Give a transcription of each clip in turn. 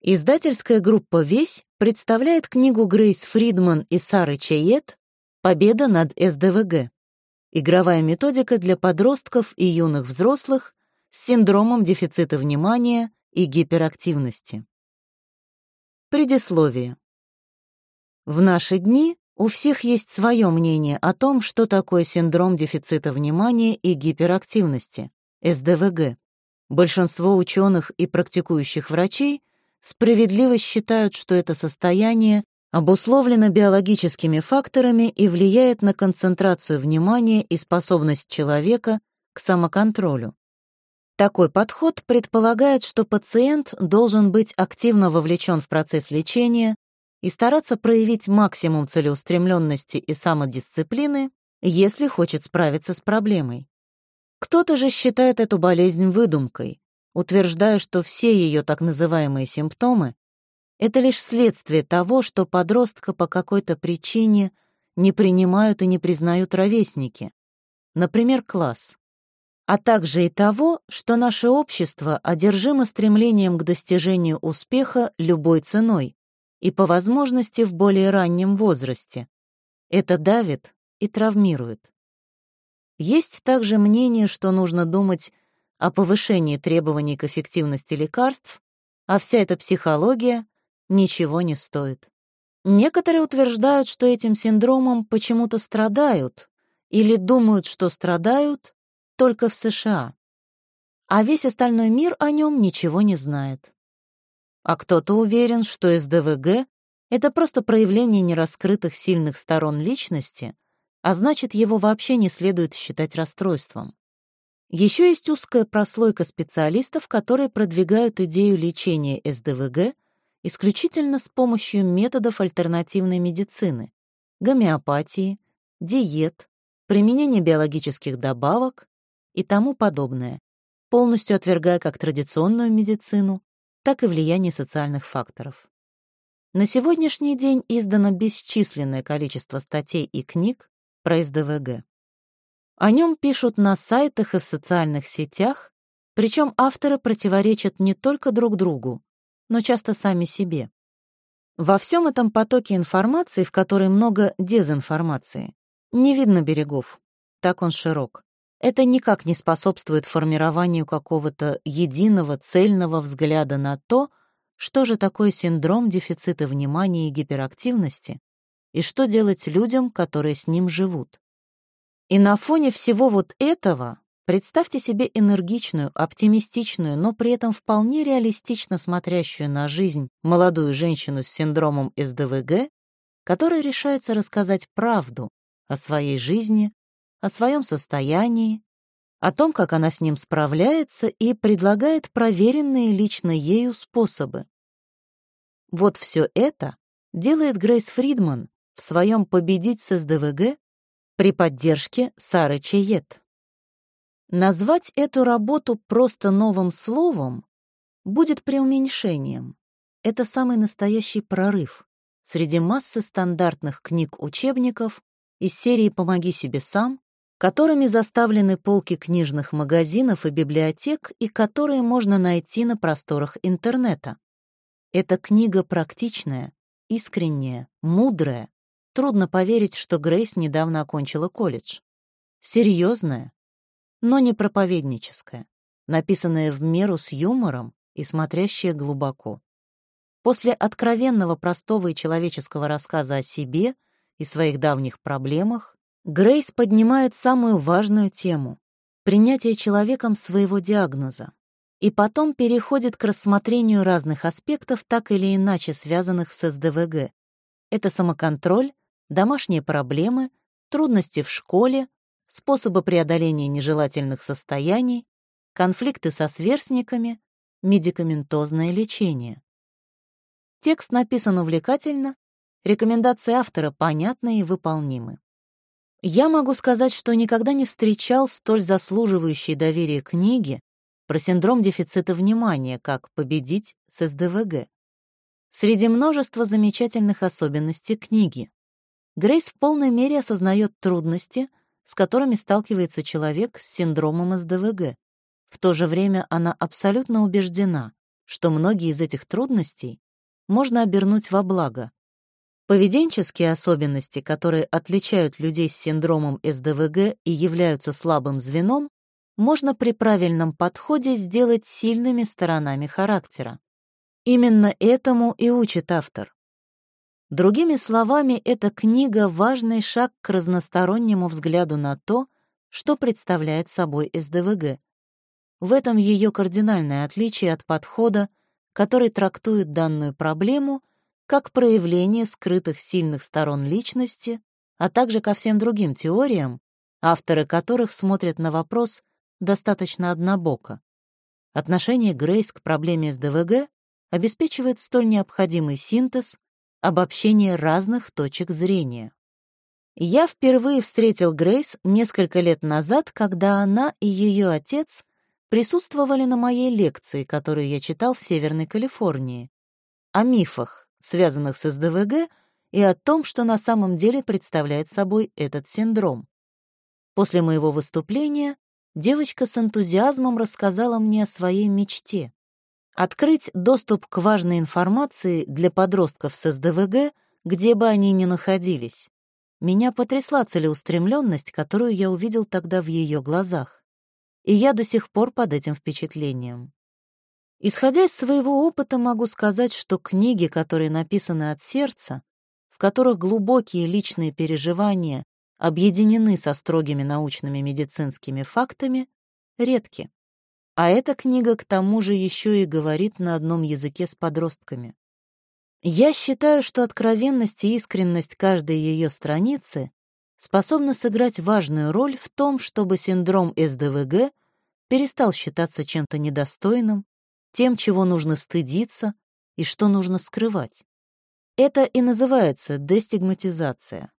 Издательская группа «Весь» представляет книгу Грейс Фридман и Сары Чайет «Победа над СДВГ. Игровая методика для подростков и юных взрослых с синдромом дефицита внимания и гиперактивности». Предисловие. В наши дни у всех есть свое мнение о том, что такое синдром дефицита внимания и гиперактивности, СДВГ. Большинство ученых и практикующих врачей справедливо считают, что это состояние обусловлено биологическими факторами и влияет на концентрацию внимания и способность человека к самоконтролю. Такой подход предполагает, что пациент должен быть активно вовлечен в процесс лечения и стараться проявить максимум целеустремленности и самодисциплины, если хочет справиться с проблемой. Кто-то же считает эту болезнь выдумкой, утверждая, что все ее так называемые симптомы — это лишь следствие того, что подростка по какой-то причине не принимают и не признают ровесники, например, класс, а также и того, что наше общество одержимо стремлением к достижению успеха любой ценой и по возможности в более раннем возрасте. Это давит и травмирует. Есть также мнение, что нужно думать о повышении требований к эффективности лекарств, а вся эта психология ничего не стоит. Некоторые утверждают, что этим синдромом почему-то страдают или думают, что страдают только в США, а весь остальной мир о нем ничего не знает. А кто-то уверен, что СДВГ — это просто проявление нераскрытых сильных сторон личности, а значит, его вообще не следует считать расстройством. Еще есть узкая прослойка специалистов, которые продвигают идею лечения СДВГ исключительно с помощью методов альтернативной медицины, гомеопатии, диет, применения биологических добавок и тому подобное, полностью отвергая как традиционную медицину, так и влияние социальных факторов. На сегодняшний день издано бесчисленное количество статей и книг про СДВГ. О нем пишут на сайтах и в социальных сетях, причем авторы противоречат не только друг другу, но часто сами себе. Во всем этом потоке информации, в которой много дезинформации, не видно берегов, так он широк. Это никак не способствует формированию какого-то единого цельного взгляда на то, что же такое синдром дефицита внимания и гиперактивности, и что делать людям, которые с ним живут. И на фоне всего вот этого представьте себе энергичную, оптимистичную, но при этом вполне реалистично смотрящую на жизнь молодую женщину с синдромом СДВГ, которая решается рассказать правду о своей жизни, о своем состоянии, о том, как она с ним справляется и предлагает проверенные лично ею способы. Вот все это делает Грейс Фридман в своем «Победить с СДВГ» при поддержке Сары Чайет. Назвать эту работу просто новым словом будет преуменьшением. Это самый настоящий прорыв среди массы стандартных книг-учебников из серии «Помоги себе сам», которыми заставлены полки книжных магазинов и библиотек и которые можно найти на просторах интернета. Эта книга практичная, искренняя, мудрая, Трудно поверить, что Грейс недавно окончила колледж. Серьезная, но не проповедническая, написанная в меру с юмором и смотрящая глубоко. После откровенного, простого и человеческого рассказа о себе и своих давних проблемах, Грейс поднимает самую важную тему — принятие человеком своего диагноза, и потом переходит к рассмотрению разных аспектов, так или иначе связанных с СДВГ. Это самоконтроль, домашние проблемы, трудности в школе, способы преодоления нежелательных состояний, конфликты со сверстниками, медикаментозное лечение. Текст написан увлекательно, рекомендации автора понятны и выполнимы. Я могу сказать, что никогда не встречал столь заслуживающей доверия книги про синдром дефицита внимания, как «Победить с СДВГ». Среди множества замечательных особенностей книги. Грейс в полной мере осознает трудности, с которыми сталкивается человек с синдромом СДВГ. В то же время она абсолютно убеждена, что многие из этих трудностей можно обернуть во благо. Поведенческие особенности, которые отличают людей с синдромом СДВГ и являются слабым звеном, можно при правильном подходе сделать сильными сторонами характера. Именно этому и учит автор. Другими словами, эта книга — важный шаг к разностороннему взгляду на то, что представляет собой СДВГ. В этом ее кардинальное отличие от подхода, который трактует данную проблему как проявление скрытых сильных сторон личности, а также ко всем другим теориям, авторы которых смотрят на вопрос достаточно однобоко. Отношение Грейс к проблеме СДВГ обеспечивает столь необходимый синтез, обобщение разных точек зрения. Я впервые встретил Грейс несколько лет назад, когда она и ее отец присутствовали на моей лекции, которую я читал в Северной Калифорнии, о мифах, связанных с СДВГ, и о том, что на самом деле представляет собой этот синдром. После моего выступления девочка с энтузиазмом рассказала мне о своей мечте — открыть доступ к важной информации для подростков с СДВГ, где бы они ни находились. Меня потрясла целеустремленность, которую я увидел тогда в ее глазах. И я до сих пор под этим впечатлением. Исходя из своего опыта, могу сказать, что книги, которые написаны от сердца, в которых глубокие личные переживания объединены со строгими научными медицинскими фактами, редки. А эта книга к тому же еще и говорит на одном языке с подростками. Я считаю, что откровенность и искренность каждой ее страницы способны сыграть важную роль в том, чтобы синдром СДВГ перестал считаться чем-то недостойным, тем, чего нужно стыдиться и что нужно скрывать. Это и называется дестигматизация.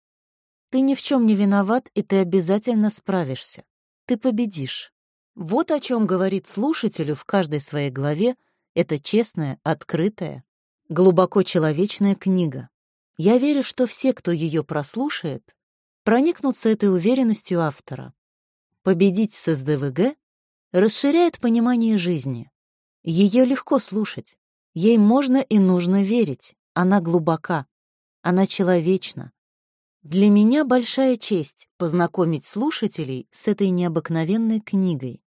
Ты ни в чем не виноват, и ты обязательно справишься. Ты победишь. Вот о чем говорит слушателю в каждой своей главе эта честная, открытая, глубоко человечная книга. Я верю, что все, кто ее прослушает, проникнутся этой уверенностью автора. Победить с СДВГ расширяет понимание жизни. Ее легко слушать. Ей можно и нужно верить. Она глубока. Она человечна. Для меня большая честь познакомить слушателей с этой необыкновенной книгой.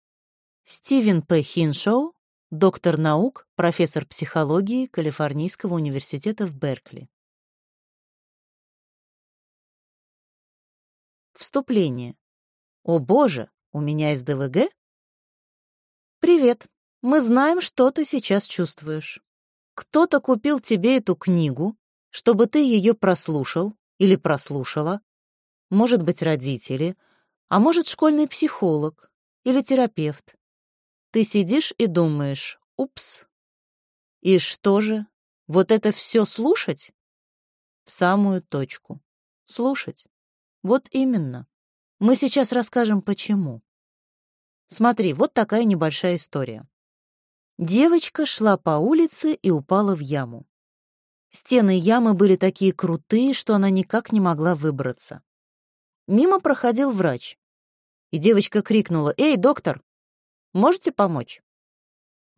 Стивен П. Хиншоу, доктор наук, профессор психологии Калифорнийского университета в Беркли. Вступление. О боже, у меня есть ДВГ? Привет. Мы знаем, что ты сейчас чувствуешь. Кто-то купил тебе эту книгу, чтобы ты ее прослушал, или прослушала, может быть, родители, а может, школьный психолог или терапевт. Ты сидишь и думаешь, упс. И что же, вот это все слушать? В самую точку. Слушать. Вот именно. Мы сейчас расскажем, почему. Смотри, вот такая небольшая история. Девочка шла по улице и упала в яму. Стены ямы были такие крутые, что она никак не могла выбраться. Мимо проходил врач. И девочка крикнула «Эй, доктор, можете помочь?»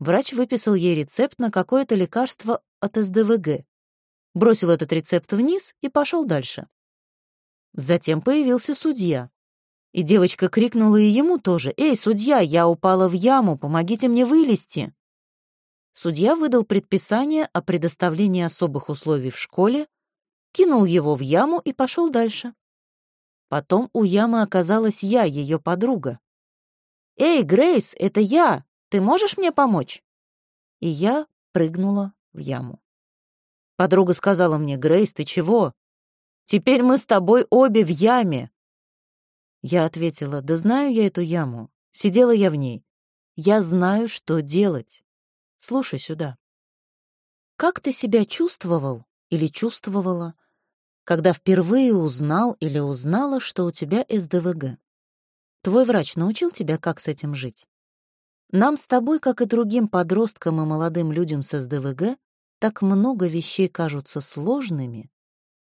Врач выписал ей рецепт на какое-то лекарство от СДВГ, бросил этот рецепт вниз и пошел дальше. Затем появился судья. И девочка крикнула и ему тоже «Эй, судья, я упала в яму, помогите мне вылезти!» Судья выдал предписание о предоставлении особых условий в школе, кинул его в яму и пошел дальше. Потом у ямы оказалась я, ее подруга. «Эй, Грейс, это я! Ты можешь мне помочь?» И я прыгнула в яму. Подруга сказала мне, «Грейс, ты чего? Теперь мы с тобой обе в яме!» Я ответила, «Да знаю я эту яму. Сидела я в ней. Я знаю, что делать. Слушай сюда. Как ты себя чувствовал или чувствовала, когда впервые узнал или узнала, что у тебя СДВГ? Твой врач научил тебя, как с этим жить? Нам с тобой, как и другим подросткам и молодым людям с СДВГ, так много вещей кажутся сложными,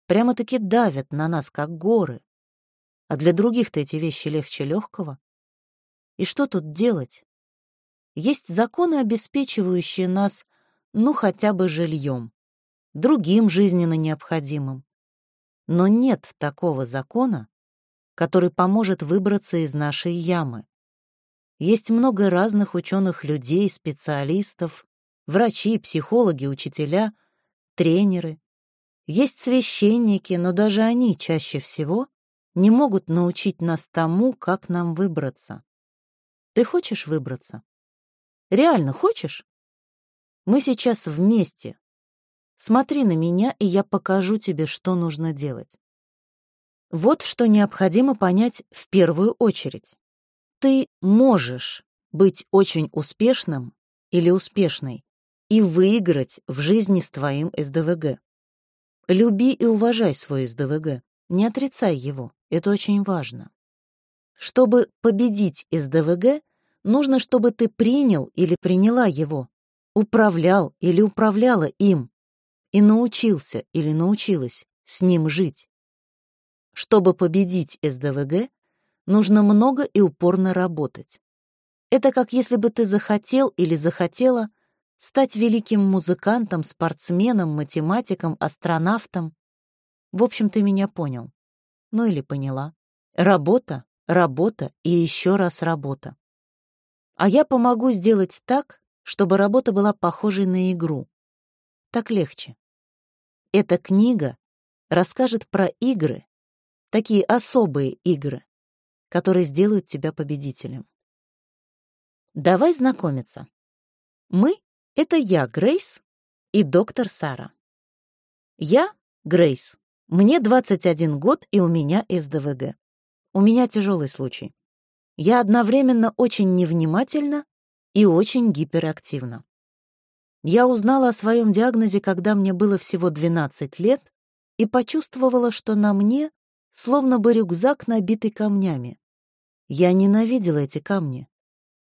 прямо-таки давят на нас, как горы. А для других-то эти вещи легче легкого. И что тут делать? Есть законы, обеспечивающие нас ну хотя бы жильем, другим жизненно необходимым. Но нет такого закона, который поможет выбраться из нашей ямы. Есть много разных ученых людей, специалистов, врачи, психологи, учителя, тренеры. Есть священники, но даже они чаще всего не могут научить нас тому, как нам выбраться. Ты хочешь выбраться? Реально хочешь? Мы сейчас вместе. Смотри на меня, и я покажу тебе, что нужно делать. Вот что необходимо понять в первую очередь. Ты можешь быть очень успешным или успешной и выиграть в жизни с твоим СДВГ. Люби и уважай свой СДВГ, не отрицай его, это очень важно. Чтобы победить СДВГ, нужно, чтобы ты принял или приняла его, управлял или управляла им и научился или научилась с ним жить. Чтобы победить СДВГ, нужно много и упорно работать. Это как если бы ты захотел или захотела стать великим музыкантом, спортсменом, математиком, астронавтом. В общем, ты меня понял. Ну или поняла. Работа, работа и еще раз работа. А я помогу сделать так, чтобы работа была похожей на игру. Так легче. Эта книга расскажет про игры, Такие особые игры, которые сделают тебя победителем. Давай знакомиться. Мы — это я, Грейс, и доктор Сара. Я — Грейс. Мне 21 год, и у меня СДВГ. У меня тяжелый случай. Я одновременно очень невнимательна и очень гиперактивна. Я узнала о своем диагнозе, когда мне было всего 12 лет, и почувствовала, что на мне словно бы рюкзак, набитый камнями. Я ненавидела эти камни.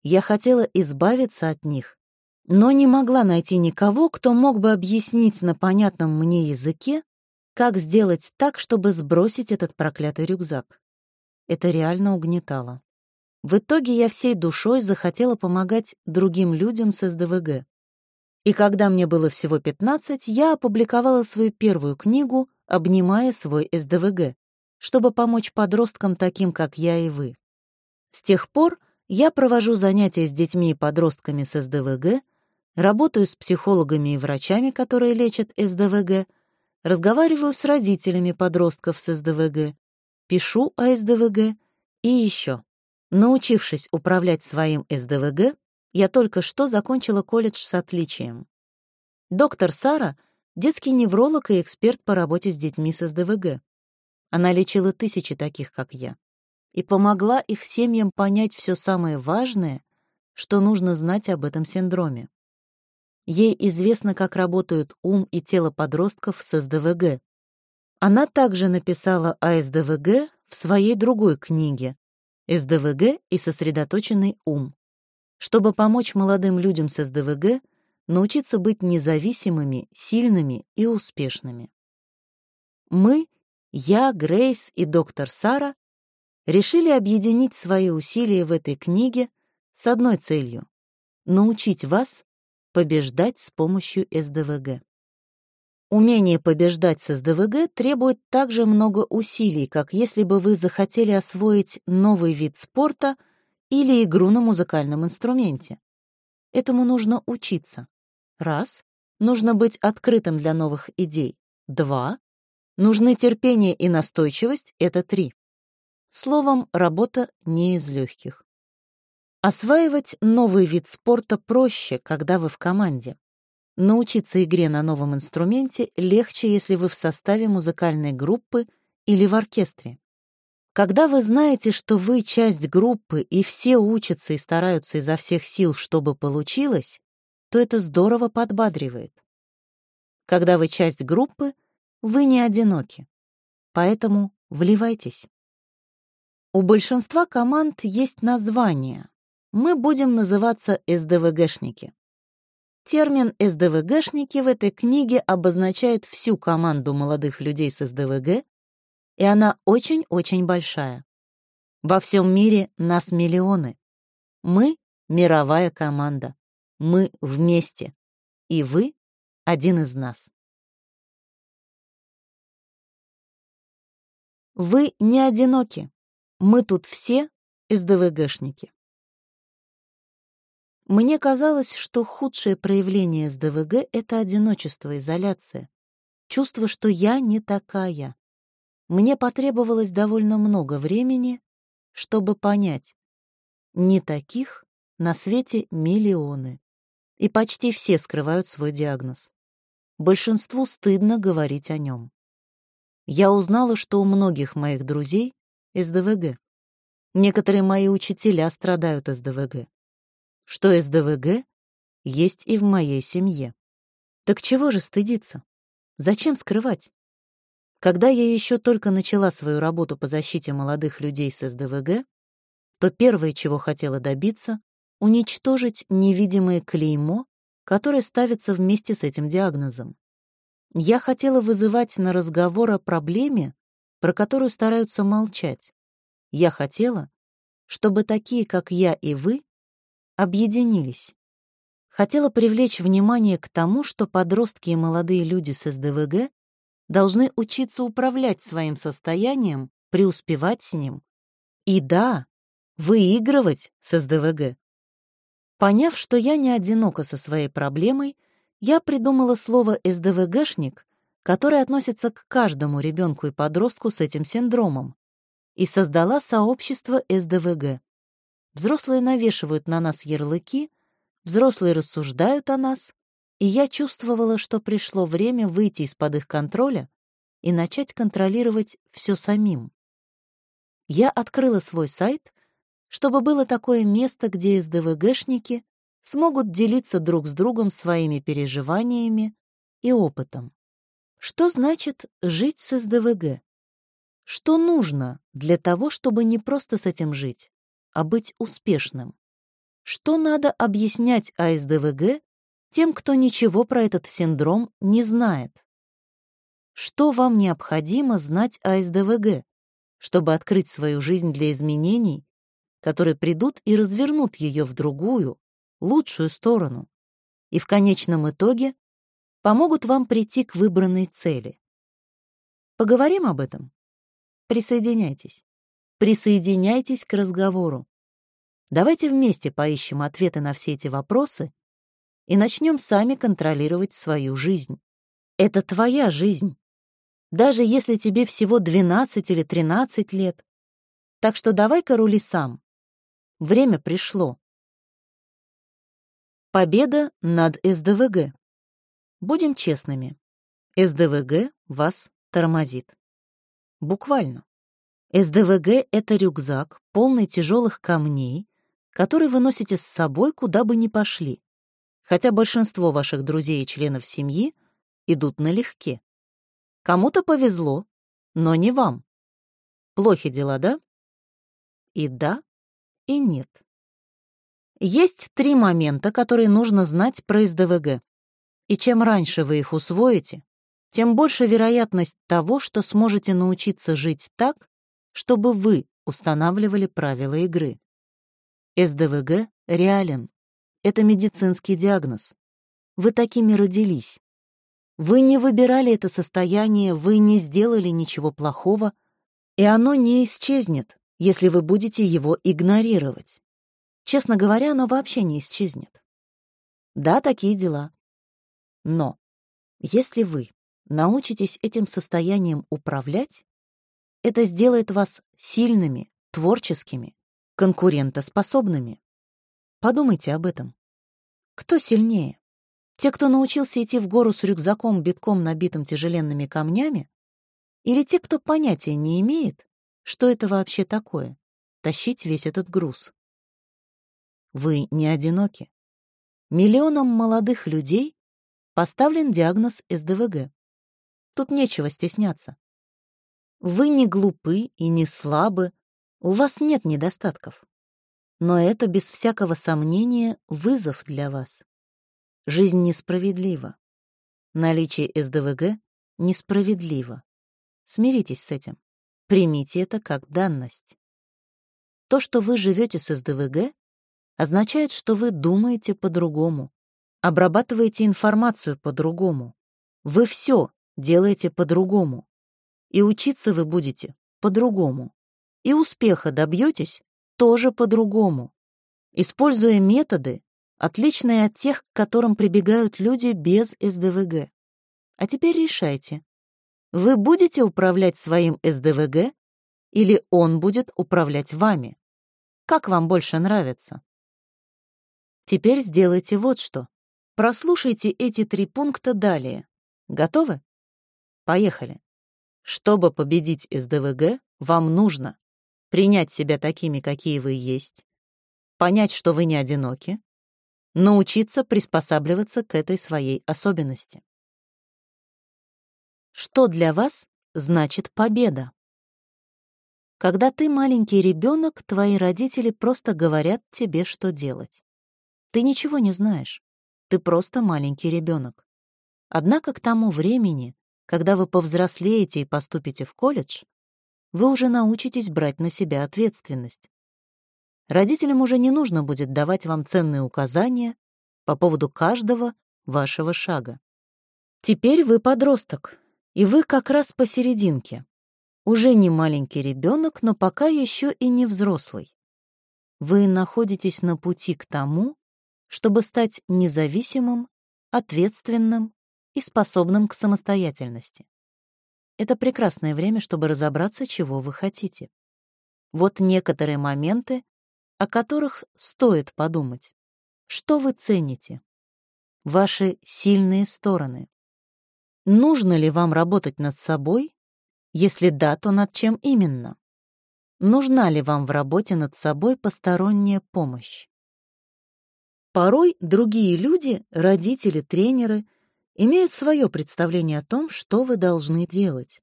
Я хотела избавиться от них, но не могла найти никого, кто мог бы объяснить на понятном мне языке, как сделать так, чтобы сбросить этот проклятый рюкзак. Это реально угнетало. В итоге я всей душой захотела помогать другим людям с СДВГ. И когда мне было всего 15, я опубликовала свою первую книгу «Обнимая свой СДВГ», чтобы помочь подросткам таким, как я и вы. С тех пор я провожу занятия с детьми и подростками с СДВГ, работаю с психологами и врачами, которые лечат СДВГ, разговариваю с родителями подростков с СДВГ, пишу о СДВГ и еще. Научившись управлять своим СДВГ, я только что закончила колледж с отличием. Доктор Сара — детский невролог и эксперт по работе с детьми с СДВГ. Она лечила тысячи таких, как я, и помогла их семьям понять все самое важное, что нужно знать об этом синдроме. Ей известно, как работают ум и тело подростков с СДВГ. Она также написала о СДВГ в своей другой книге «СДВГ и сосредоточенный ум», чтобы помочь молодым людям с СДВГ научиться быть независимыми, сильными и успешными. Мы я, Грейс и доктор Сара решили объединить свои усилия в этой книге с одной целью — научить вас побеждать с помощью СДВГ. Умение побеждать с СДВГ требует так же много усилий, как если бы вы захотели освоить новый вид спорта или игру на музыкальном инструменте. Этому нужно учиться. Раз. Нужно быть открытым для новых идей. Два. Нужны терпение и настойчивость — это три. Словом, работа не из легких. Осваивать новый вид спорта проще, когда вы в команде. Научиться игре на новом инструменте легче, если вы в составе музыкальной группы или в оркестре. Когда вы знаете, что вы часть группы и все учатся и стараются изо всех сил, чтобы получилось, то это здорово подбадривает. Когда вы часть группы, вы не одиноки, поэтому вливайтесь. У большинства команд есть название. Мы будем называться СДВГшники. Термин СДВГшники в этой книге обозначает всю команду молодых людей с СДВГ, и она очень-очень большая. Во всем мире нас миллионы. Мы — мировая команда. Мы вместе. И вы один из нас. Вы не одиноки. Мы тут все СДВГшники. Мне казалось, что худшее проявление СДВГ — это одиночество, изоляция. Чувство, что я не такая. Мне потребовалось довольно много времени, чтобы понять. Не таких на свете миллионы. И почти все скрывают свой диагноз. Большинству стыдно говорить о нем. Я узнала, что у многих моих друзей СДВГ. Некоторые мои учителя страдают СДВГ. Что СДВГ есть и в моей семье. Так чего же стыдиться? Зачем скрывать? Когда я еще только начала свою работу по защите молодых людей с СДВГ, то первое, чего хотела добиться, уничтожить невидимое клеймо, которое ставится вместе с этим диагнозом. Я хотела вызывать на разговор о проблеме, про которую стараются молчать. Я хотела, чтобы такие, как я и вы, объединились. Хотела привлечь внимание к тому, что подростки и молодые люди с СДВГ должны учиться управлять своим состоянием, преуспевать с ним. И да, выигрывать с СДВГ. Поняв, что я не одинока со своей проблемой, я придумала слово «СДВГшник», которое относится к каждому ребенку и подростку с этим синдромом, и создала сообщество СДВГ. Взрослые навешивают на нас ярлыки, взрослые рассуждают о нас, и я чувствовала, что пришло время выйти из-под их контроля и начать контролировать все самим. Я открыла свой сайт, чтобы было такое место, где СДВГшники смогут делиться друг с другом своими переживаниями и опытом. Что значит жить с СДВГ? Что нужно для того, чтобы не просто с этим жить, а быть успешным? Что надо объяснять о СДВГ тем, кто ничего про этот синдром не знает. Что вам необходимо знать о СДВГ, чтобы открыть свою жизнь для изменений, которые придут и развернут ее в другую, лучшую сторону, и в конечном итоге помогут вам прийти к выбранной цели? Поговорим об этом? Присоединяйтесь. Присоединяйтесь к разговору. Давайте вместе поищем ответы на все эти вопросы и начнем сами контролировать свою жизнь. Это твоя жизнь. Даже если тебе всего 12 или 13 лет. Так что давай-ка рули сам. Время пришло. Победа над СДВГ. Будем честными. СДВГ вас тормозит. Буквально. СДВГ — это рюкзак, полный тяжелых камней, который вы носите с собой, куда бы ни пошли хотя большинство ваших друзей и членов семьи идут налегке. Кому-то повезло, но не вам. Плохи дела, да? И да, и нет. Есть три момента, которые нужно знать про СДВГ. И чем раньше вы их усвоите, тем больше вероятность того, что сможете научиться жить так, чтобы вы устанавливали правила игры. СДВГ реален. Это медицинский диагноз. Вы такими родились. Вы не выбирали это состояние, вы не сделали ничего плохого, и оно не исчезнет, если вы будете его игнорировать. Честно говоря, оно вообще не исчезнет. Да, такие дела. Но если вы научитесь этим состоянием управлять, это сделает вас сильными, творческими, конкурентоспособными. Подумайте об этом. Кто сильнее? Те, кто научился идти в гору с рюкзаком, битком набитым тяжеленными камнями? Или те, кто понятия не имеет, что это вообще такое — тащить весь этот груз? Вы не одиноки. Миллионам молодых людей поставлен диагноз СДВГ. Тут нечего стесняться. Вы не глупы и не слабы, у вас нет недостатков. Но это, без всякого сомнения, вызов для вас. Жизнь несправедлива. Наличие СДВГ несправедливо. Смиритесь с этим. Примите это как данность. То, что вы живете с СДВГ, означает, что вы думаете по-другому, обрабатываете информацию по-другому. Вы все делаете по-другому. И учиться вы будете по-другому. И успеха добьетесь тоже по-другому. Используя методы, отличные от тех, к которым прибегают люди без СДВГ. А теперь решайте, вы будете управлять своим СДВГ или он будет управлять вами? Как вам больше нравится? Теперь сделайте вот что. Прослушайте эти три пункта далее. Готовы? Поехали. Чтобы победить СДВГ, вам нужно принять себя такими, какие вы есть, понять, что вы не одиноки, научиться приспосабливаться к этой своей особенности. Что для вас значит победа? Когда ты маленький ребенок, твои родители просто говорят тебе, что делать. Ты ничего не знаешь. Ты просто маленький ребенок. Однако к тому времени, когда вы повзрослеете и поступите в колледж, вы уже научитесь брать на себя ответственность. Родителям уже не нужно будет давать вам ценные указания по поводу каждого вашего шага. Теперь вы подросток, и вы как раз посерединке. Уже не маленький ребенок, но пока еще и не взрослый. Вы находитесь на пути к тому, чтобы стать независимым, ответственным и способным к самостоятельности. Это прекрасное время, чтобы разобраться, чего вы хотите. Вот некоторые моменты, о которых стоит подумать. Что вы цените? Ваши сильные стороны. Нужно ли вам работать над собой? Если да, то над чем именно? Нужна ли вам в работе над собой посторонняя помощь? Порой другие люди, родители, тренеры, имеют свое представление о том, что вы должны делать.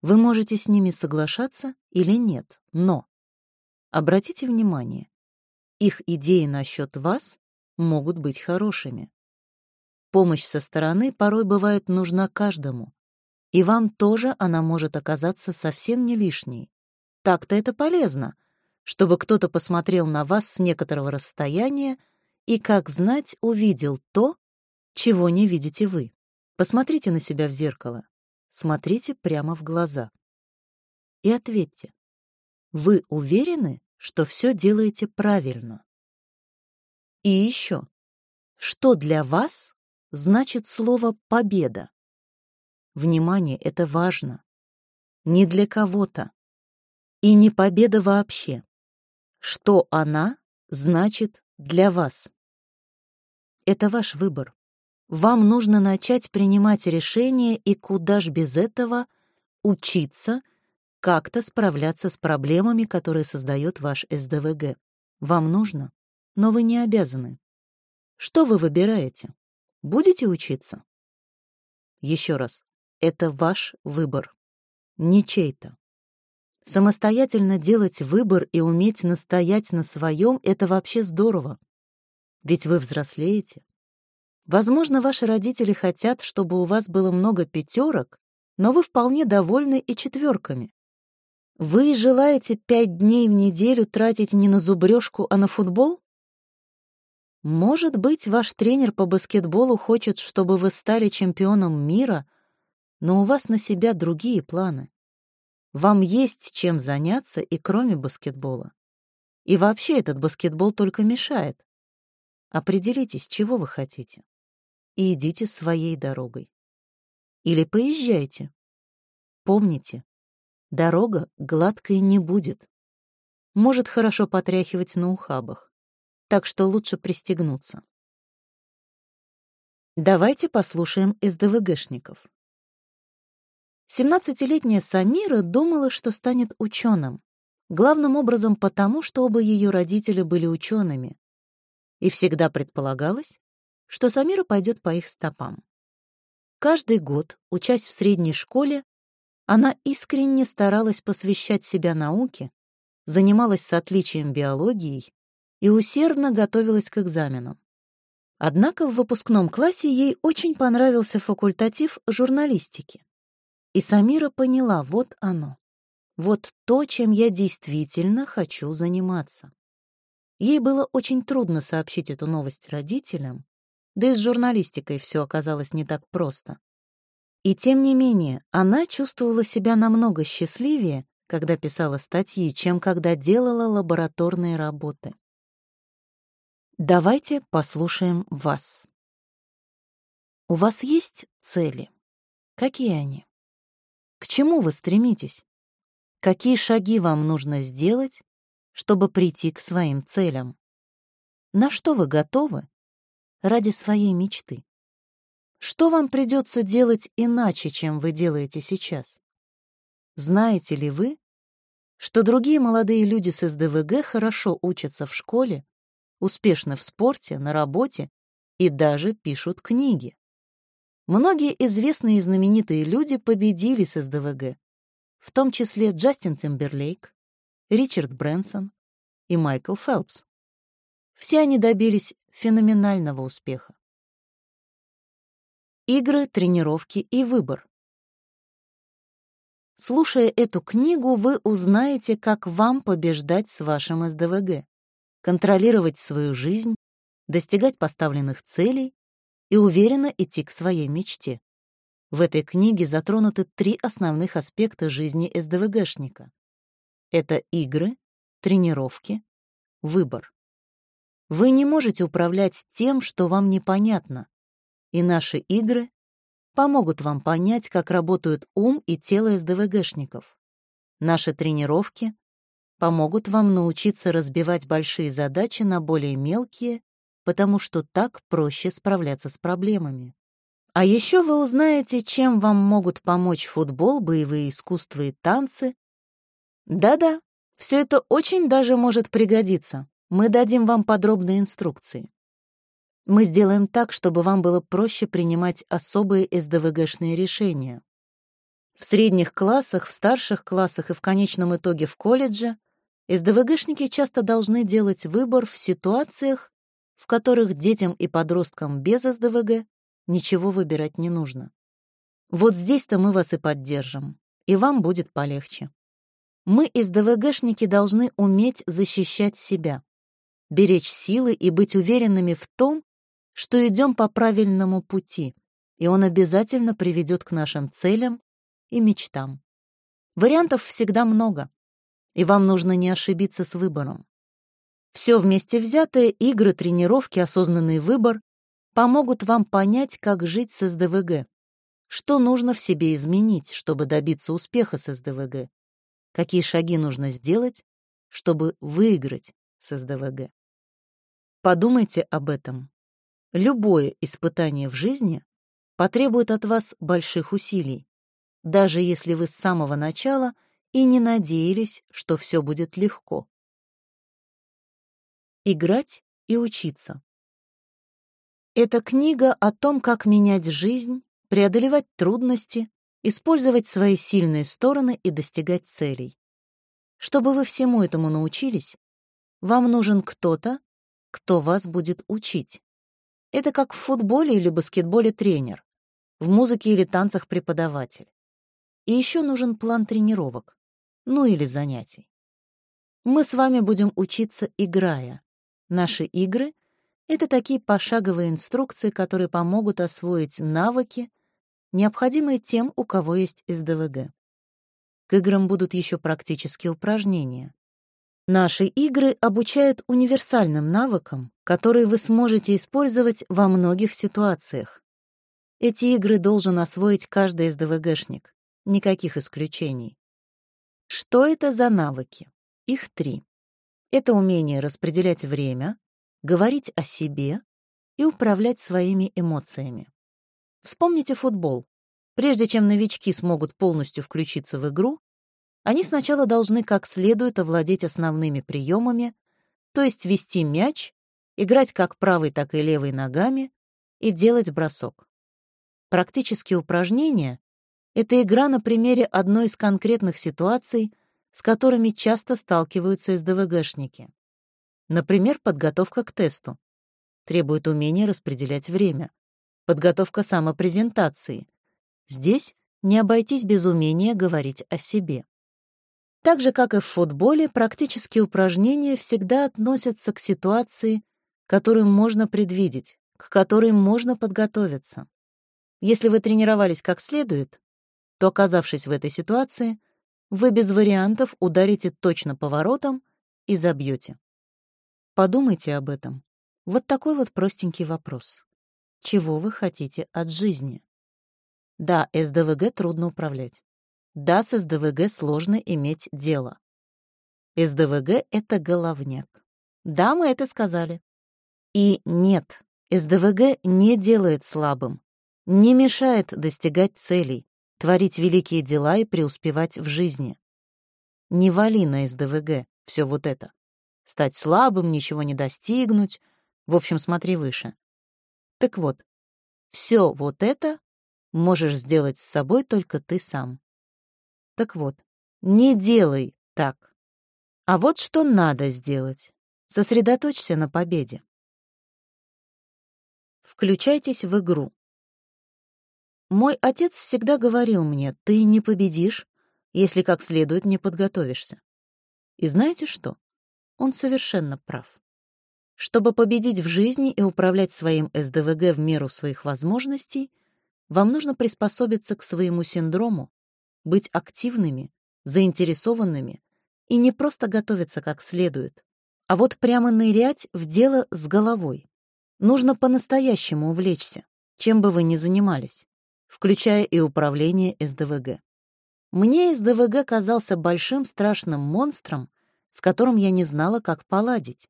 Вы можете с ними соглашаться или нет, но обратите внимание, их идеи насчет вас могут быть хорошими. Помощь со стороны порой бывает нужна каждому, и вам тоже она может оказаться совсем не лишней. Так-то это полезно, чтобы кто-то посмотрел на вас с некоторого расстояния и, как знать, увидел то, чего не видите вы. Посмотрите на себя в зеркало, смотрите прямо в глаза и ответьте, вы уверены, что все делаете правильно? И еще, что для вас значит слово «победа». Внимание, это важно. Не для кого-то. И не победа вообще. Что она значит для вас? Это ваш выбор. Вам нужно начать принимать решения и куда ж без этого учиться как-то справляться с проблемами, которые создает ваш СДВГ. Вам нужно, но вы не обязаны. Что вы выбираете? Будете учиться? Еще раз, это ваш выбор, не чей-то. Самостоятельно делать выбор и уметь настоять на своем — это вообще здорово. Ведь вы взрослеете. Возможно, ваши родители хотят, чтобы у вас было много пятерок, но вы вполне довольны и четверками. Вы желаете пять дней в неделю тратить не на зубрежку, а на футбол? Может быть, ваш тренер по баскетболу хочет, чтобы вы стали чемпионом мира, но у вас на себя другие планы. Вам есть чем заняться и кроме баскетбола. И вообще этот баскетбол только мешает. Определитесь, чего вы хотите. И идите своей дорогой. Или поезжайте. Помните, дорога гладкой не будет. Может хорошо потряхивать на ухабах так что лучше пристегнуться. Давайте послушаем СДВГшников. 17-летняя Самира думала, что станет ученым, главным образом потому, что оба ее родители были учеными, и всегда предполагалось, что Самира пойдет по их стопам. Каждый год, учась в средней школе, она искренне старалась посвящать себя науке, занималась с отличием биологией и усердно готовилась к экзаменам. Однако в выпускном классе ей очень понравился факультатив журналистики. И Самира поняла, вот оно. Вот то, чем я действительно хочу заниматься. Ей было очень трудно сообщить эту новость родителям, Да и с журналистикой все оказалось не так просто. И тем не менее, она чувствовала себя намного счастливее, когда писала статьи, чем когда делала лабораторные работы. Давайте послушаем вас. У вас есть цели? Какие они? К чему вы стремитесь? Какие шаги вам нужно сделать, чтобы прийти к своим целям? На что вы готовы ради своей мечты? Что вам придется делать иначе, чем вы делаете сейчас? Знаете ли вы, что другие молодые люди с СДВГ хорошо учатся в школе, успешны в спорте, на работе и даже пишут книги? Многие известные и знаменитые люди победили с СДВГ, в том числе Джастин Тимберлейк, Ричард Брэнсон и Майкл Фелпс. Все они добились феноменального успеха. Игры, тренировки и выбор. Слушая эту книгу, вы узнаете, как вам побеждать с вашим СДВГ, контролировать свою жизнь, достигать поставленных целей и уверенно идти к своей мечте. В этой книге затронуты три основных аспекта жизни СДВГшника. Это игры, тренировки, выбор. Вы не можете управлять тем, что вам непонятно, и наши игры помогут вам понять, как работают ум и тело СДВГшников. Наши тренировки помогут вам научиться разбивать большие задачи на более мелкие потому что так проще справляться с проблемами. А еще вы узнаете, чем вам могут помочь футбол, боевые искусства и танцы. Да-да, все это очень даже может пригодиться. Мы дадим вам подробные инструкции. Мы сделаем так, чтобы вам было проще принимать особые СДВГшные решения. В средних классах, в старших классах и в конечном итоге в колледже СДВГшники часто должны делать выбор в ситуациях, в которых детям и подросткам без СДВГ ничего выбирать не нужно. Вот здесь-то мы вас и поддержим, и вам будет полегче. Мы, СДВГшники, должны уметь защищать себя, беречь силы и быть уверенными в том, что идем по правильному пути, и он обязательно приведет к нашим целям и мечтам. Вариантов всегда много, и вам нужно не ошибиться с выбором. Все вместе взятое, игры, тренировки, осознанный выбор помогут вам понять, как жить с СДВГ, что нужно в себе изменить, чтобы добиться успеха с СДВГ, какие шаги нужно сделать, чтобы выиграть с СДВГ. Подумайте об этом. Любое испытание в жизни потребует от вас больших усилий, даже если вы с самого начала и не надеялись, что все будет легко. Играть и учиться. Эта книга о том, как менять жизнь, преодолевать трудности, использовать свои сильные стороны и достигать целей. Чтобы вы всему этому научились, вам нужен кто-то, кто вас будет учить. Это как в футболе или баскетболе тренер, в музыке или танцах преподаватель. И еще нужен план тренировок, ну или занятий. Мы с вами будем учиться, играя. Наши игры — это такие пошаговые инструкции, которые помогут освоить навыки, необходимые тем, у кого есть СДВГ. К играм будут еще практические упражнения. Наши игры обучают универсальным навыкам, которые вы сможете использовать во многих ситуациях. Эти игры должен освоить каждый СДВГшник, никаких исключений. Что это за навыки? Их три. Это умение распределять время, говорить о себе и управлять своими эмоциями. Вспомните футбол. Прежде чем новички смогут полностью включиться в игру, они сначала должны как следует овладеть основными приемами, то есть вести мяч, играть как правой, так и левой ногами и делать бросок. Практические упражнения — это игра на примере одной из конкретных ситуаций — с которыми часто сталкиваются СДВГшники. Например, подготовка к тесту. Требует умения распределять время. Подготовка самопрезентации. Здесь не обойтись без умения говорить о себе. Так же, как и в футболе, практические упражнения всегда относятся к ситуации, которую можно предвидеть, к которой можно подготовиться. Если вы тренировались как следует, то, оказавшись в этой ситуации, вы без вариантов ударите точно поворотом и забьете. Подумайте об этом. Вот такой вот простенький вопрос. Чего вы хотите от жизни? Да, СДВГ трудно управлять. Да, с СДВГ сложно иметь дело. СДВГ — это головняк. Да, мы это сказали. И нет, СДВГ не делает слабым, не мешает достигать целей, творить великие дела и преуспевать в жизни. Не вали на СДВГ все вот это. Стать слабым, ничего не достигнуть. В общем, смотри выше. Так вот, все вот это можешь сделать с собой только ты сам. Так вот, не делай так. А вот что надо сделать. Сосредоточься на победе. Включайтесь в игру. Мой отец всегда говорил мне, ты не победишь, если как следует не подготовишься. И знаете что? Он совершенно прав. Чтобы победить в жизни и управлять своим СДВГ в меру своих возможностей, вам нужно приспособиться к своему синдрому, быть активными, заинтересованными и не просто готовиться как следует, а вот прямо нырять в дело с головой. Нужно по-настоящему увлечься, чем бы вы ни занимались, включая и управление СДВГ. Мне СДВГ казался большим страшным монстром, с которым я не знала, как поладить.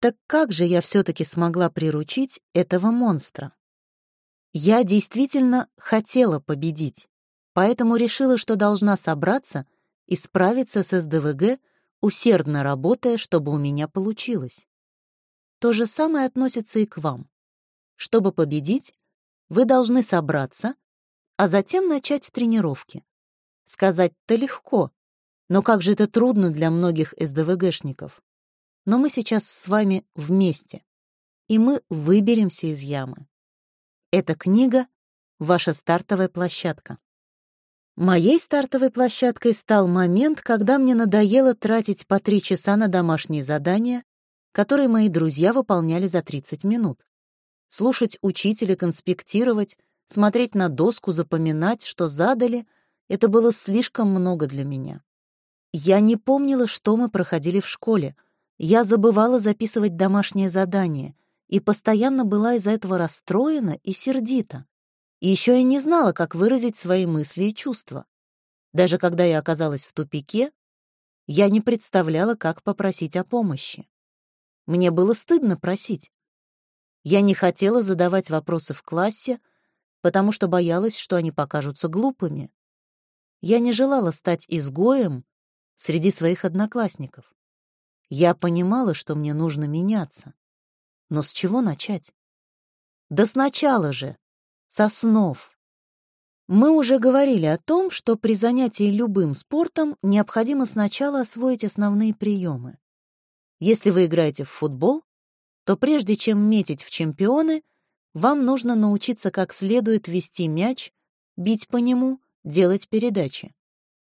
Так как же я все-таки смогла приручить этого монстра? Я действительно хотела победить поэтому решила, что должна собраться и справиться с СДВГ, усердно работая, чтобы у меня получилось. То же самое относится и к вам. Чтобы победить, вы должны собраться, а затем начать тренировки. Сказать-то легко, но как же это трудно для многих СДВГшников. Но мы сейчас с вами вместе, и мы выберемся из ямы. Эта книга — ваша стартовая площадка. Моей стартовой площадкой стал момент, когда мне надоело тратить по три часа на домашние задания, которые мои друзья выполняли за 30 минут. Слушать учителя, конспектировать, смотреть на доску, запоминать, что задали — это было слишком много для меня. Я не помнила, что мы проходили в школе. Я забывала записывать домашние задания и постоянно была из-за этого расстроена и сердита. И еще я не знала, как выразить свои мысли и чувства. Даже когда я оказалась в тупике, я не представляла, как попросить о помощи. Мне было стыдно просить. Я не хотела задавать вопросы в классе, потому что боялась, что они покажутся глупыми. Я не желала стать изгоем среди своих одноклассников. Я понимала, что мне нужно меняться. Но с чего начать? Да сначала же, Соснов. Мы уже говорили о том, что при занятии любым спортом необходимо сначала освоить основные приемы. Если вы играете в футбол, то прежде чем метить в чемпионы, вам нужно научиться как следует вести мяч, бить по нему, делать передачи.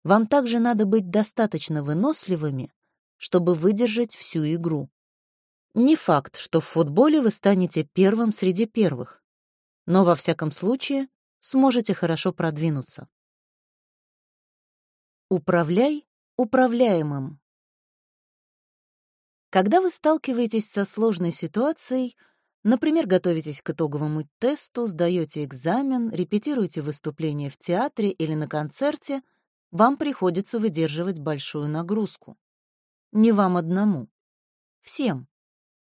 Вам также надо быть достаточно выносливыми, чтобы выдержать всю игру. Не факт, что в футболе вы станете первым среди первых но во всяком случае сможете хорошо продвинуться. Управляй управляемым. Когда вы сталкиваетесь со сложной ситуацией, например, готовитесь к итоговому тесту, сдаете экзамен, репетируете выступление в театре или на концерте, вам приходится выдерживать большую нагрузку. Не вам одному. Всем.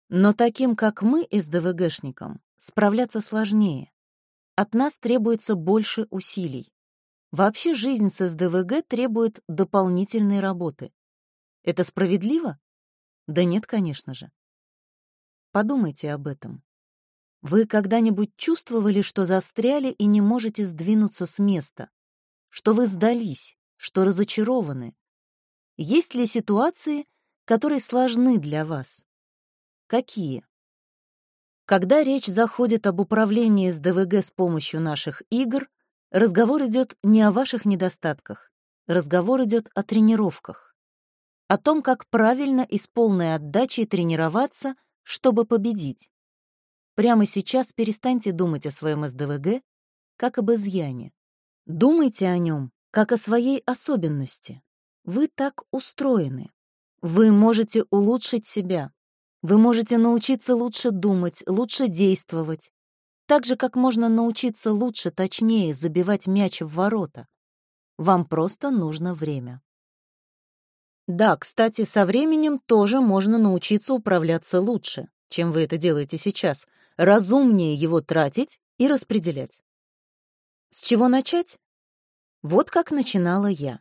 Но таким, как мы, СДВГшникам, справляться сложнее. От нас требуется больше усилий. Вообще жизнь с СДВГ требует дополнительной работы. Это справедливо? Да нет, конечно же. Подумайте об этом. Вы когда-нибудь чувствовали, что застряли и не можете сдвинуться с места? Что вы сдались, что разочарованы? Есть ли ситуации, которые сложны для вас? Какие? Когда речь заходит об управлении с ДВГ с помощью наших игр, разговор идет не о ваших недостатках, разговор идет о тренировках, о том, как правильно и с полной отдачей тренироваться, чтобы победить. прямо сейчас перестаньте думать о своем СДВГ как об изъяне. Думайте о нем как о своей особенности. Вы так устроены. Вы можете улучшить себя. Вы можете научиться лучше думать, лучше действовать. Так же, как можно научиться лучше, точнее забивать мяч в ворота. Вам просто нужно время. Да, кстати, со временем тоже можно научиться управляться лучше, чем вы это делаете сейчас, разумнее его тратить и распределять. С чего начать? Вот как начинала я.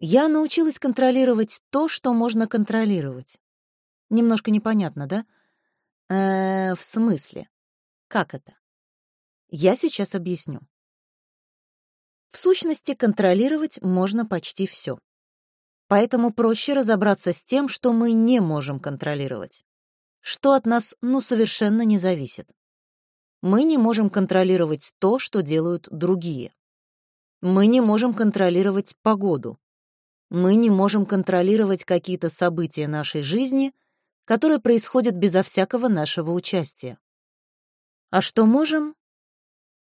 Я научилась контролировать то, что можно контролировать. Немножко непонятно, да? Э, в смысле? Как это? Я сейчас объясню. В сущности, контролировать можно почти все. Поэтому проще разобраться с тем, что мы не можем контролировать. Что от нас, ну, совершенно не зависит. Мы не можем контролировать то, что делают другие. Мы не можем контролировать погоду. Мы не можем контролировать какие-то события нашей жизни, которые происходят безо всякого нашего участия. А что можем?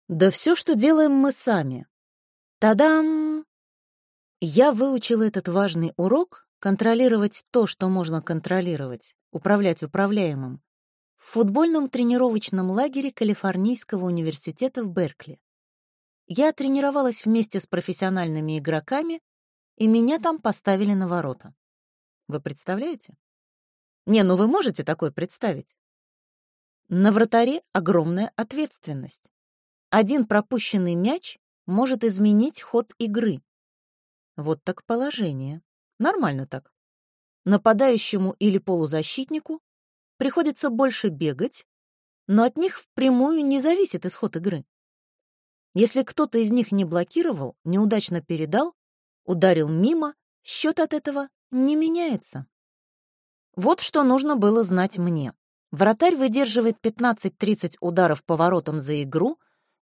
Да все, что делаем мы сами. Тадам! Я выучила этот важный урок контролировать то, что можно контролировать, управлять управляемым, в футбольном тренировочном лагере Калифорнийского университета в Беркли. Я тренировалась вместе с профессиональными игроками, и меня там поставили на ворота. Вы представляете? Не, ну вы можете такое представить? На вратаре огромная ответственность. Один пропущенный мяч может изменить ход игры. Вот так положение. Нормально так. Нападающему или полузащитнику приходится больше бегать, но от них впрямую не зависит исход игры. Если кто-то из них не блокировал, неудачно передал, ударил мимо, счет от этого не меняется. Вот что нужно было знать мне. Вратарь выдерживает 15-30 ударов поворотом за игру,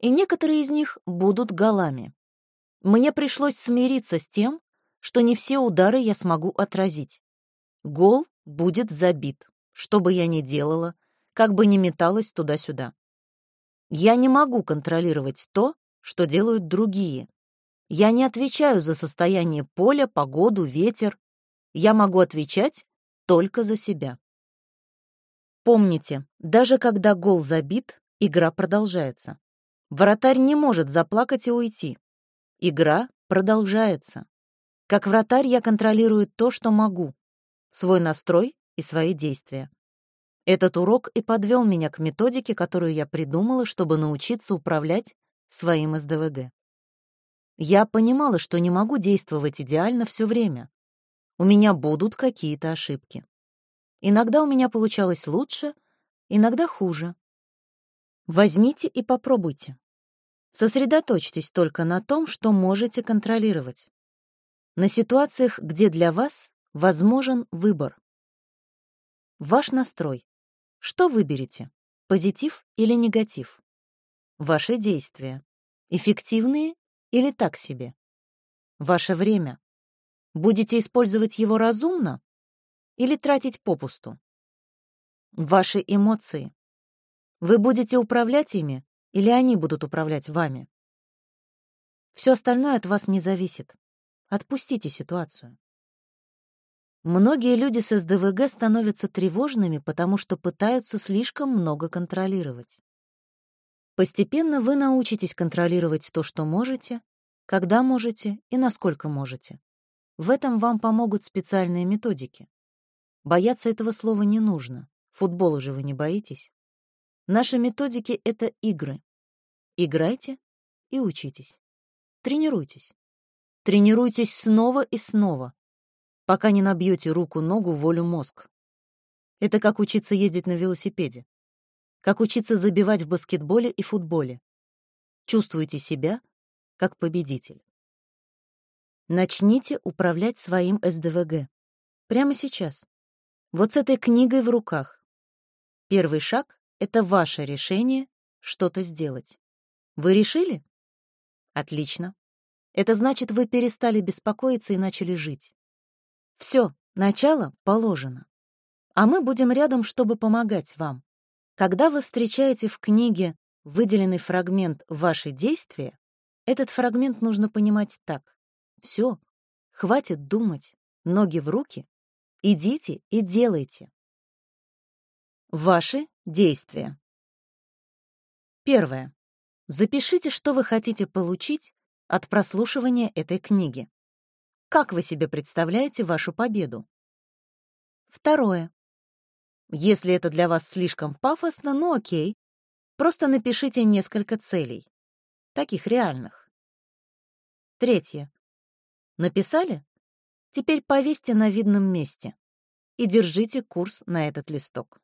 и некоторые из них будут голами. Мне пришлось смириться с тем, что не все удары я смогу отразить. Гол будет забит, что бы я ни делала, как бы ни металась туда-сюда. Я не могу контролировать то, что делают другие. Я не отвечаю за состояние поля, погоду, ветер. Я могу отвечать только за себя. Помните, даже когда гол забит, игра продолжается. Вратарь не может заплакать и уйти. Игра продолжается. Как вратарь я контролирую то, что могу, свой настрой и свои действия. Этот урок и подвел меня к методике, которую я придумала, чтобы научиться управлять своим СДВГ. Я понимала, что не могу действовать идеально все время. У меня будут какие-то ошибки. Иногда у меня получалось лучше, иногда хуже. Возьмите и попробуйте. Сосредоточьтесь только на том, что можете контролировать. На ситуациях, где для вас возможен выбор. Ваш настрой. Что выберете? Позитив или негатив? Ваши действия. Эффективные или так себе? Ваше время. Будете использовать его разумно или тратить попусту? Ваши эмоции. Вы будете управлять ими или они будут управлять вами? Все остальное от вас не зависит. Отпустите ситуацию. Многие люди с СДВГ становятся тревожными, потому что пытаются слишком много контролировать. Постепенно вы научитесь контролировать то, что можете, когда можете и насколько можете. В этом вам помогут специальные методики. Бояться этого слова не нужно. Футбола же вы не боитесь. Наши методики — это игры. Играйте и учитесь. Тренируйтесь. Тренируйтесь снова и снова, пока не набьете руку, ногу, волю, мозг. Это как учиться ездить на велосипеде. Как учиться забивать в баскетболе и футболе. Чувствуйте себя как победитель. Начните управлять своим СДВГ. Прямо сейчас. Вот с этой книгой в руках. Первый шаг это ваше решение что-то сделать. Вы решили? Отлично. Это значит, вы перестали беспокоиться и начали жить. Все, начало положено. А мы будем рядом, чтобы помогать вам. Когда вы встречаете в книге выделенный фрагмент «Ваши действия», этот фрагмент нужно понимать так. Все, хватит думать, ноги в руки, идите и делайте. Ваши действия. Первое. Запишите, что вы хотите получить от прослушивания этой книги. Как вы себе представляете вашу победу? Второе. Если это для вас слишком пафосно, ну окей. Просто напишите несколько целей. Таких реальных. Третье. Написали? Теперь повесьте на видном месте и держите курс на этот листок.